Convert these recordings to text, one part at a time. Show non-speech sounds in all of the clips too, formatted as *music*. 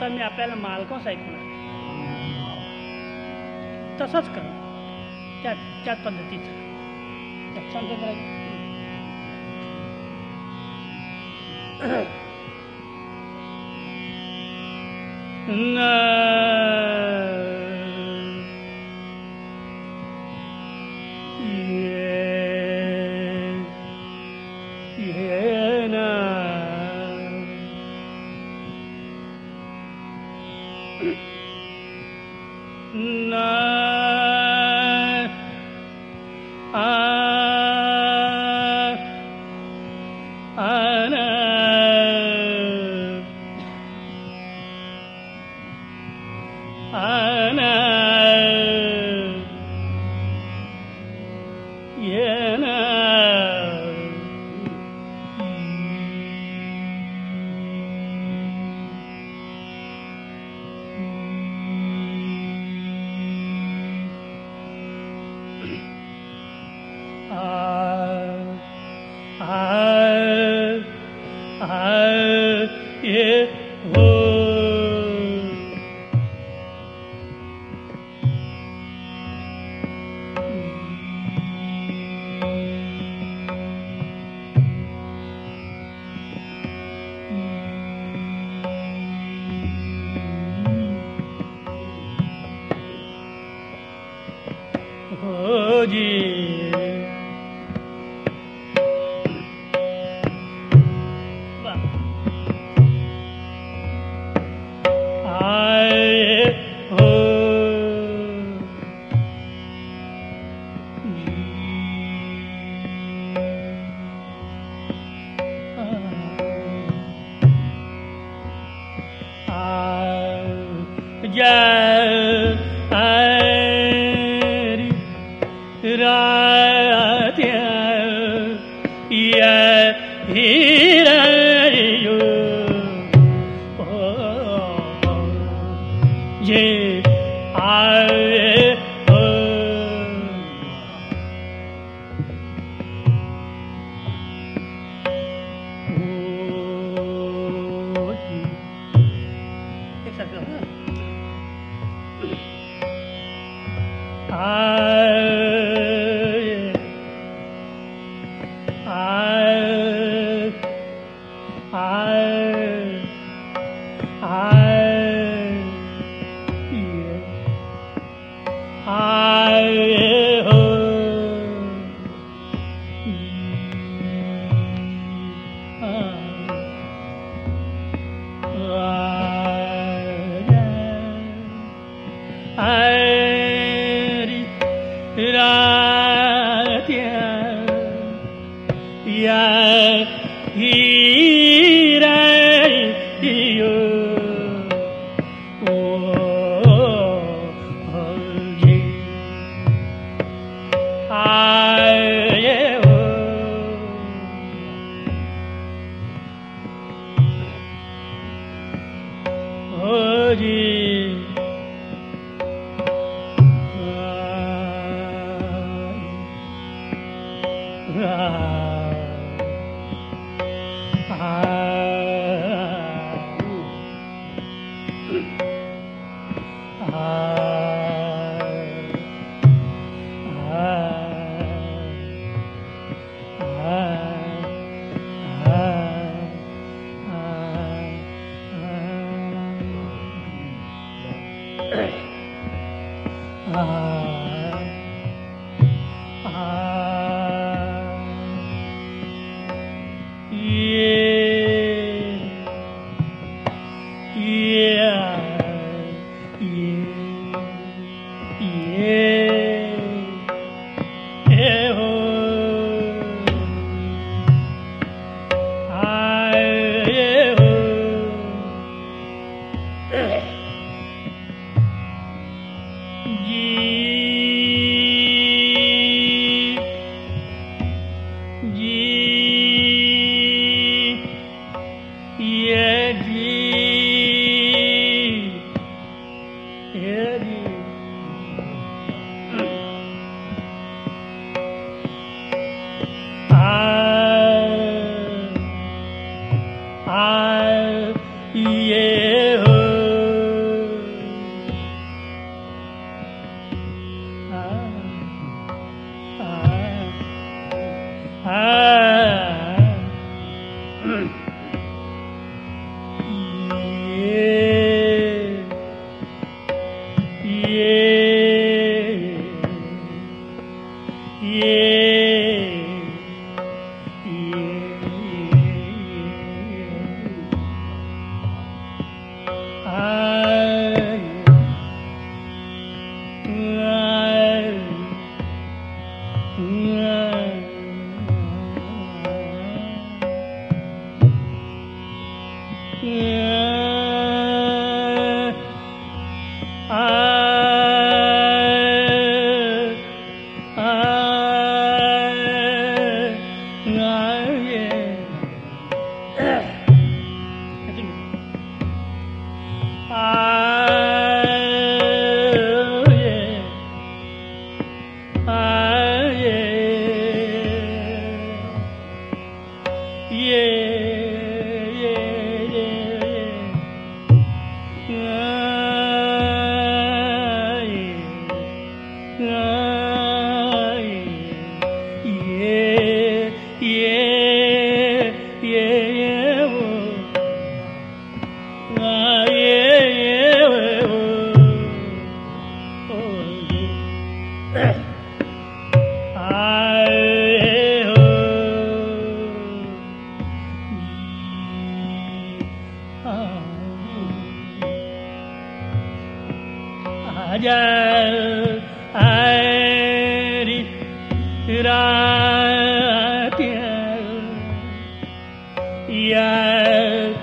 तर मी आपल्याला मालकच ऐकणार तसंच तो करा त्या त्याच पद्धतीचं शांत करायचं *clears throat* 何惧 Bye. 哎。Yeah.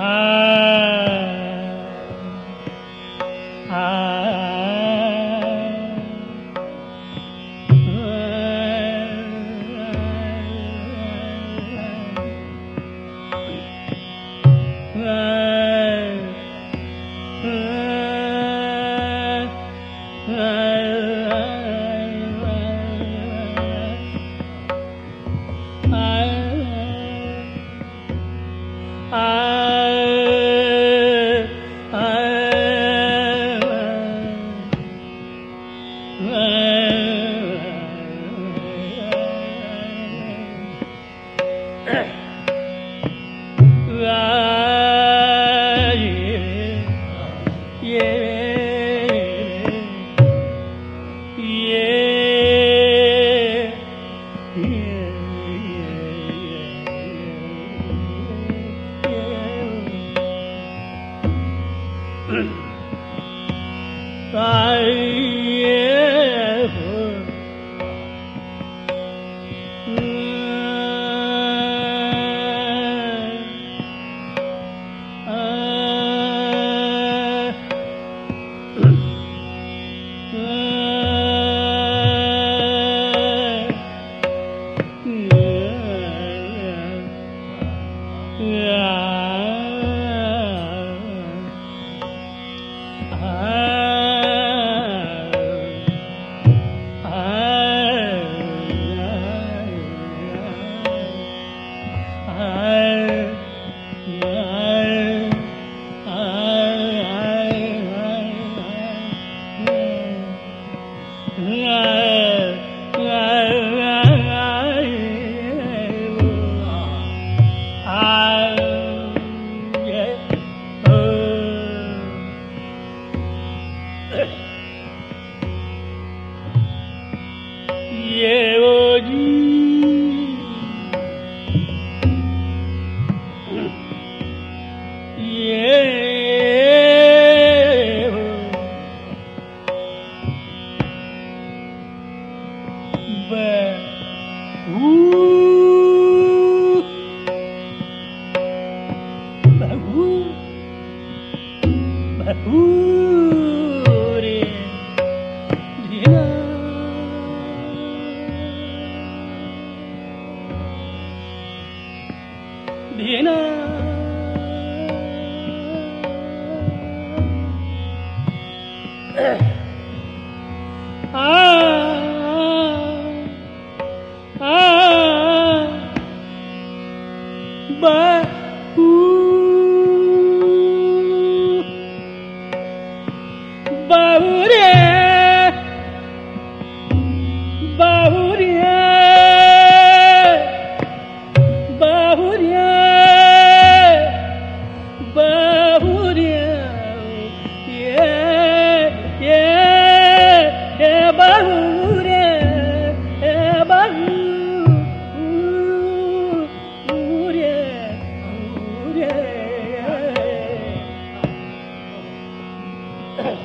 Ah. Yeah. 别呢。Oh. *laughs*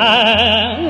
啊。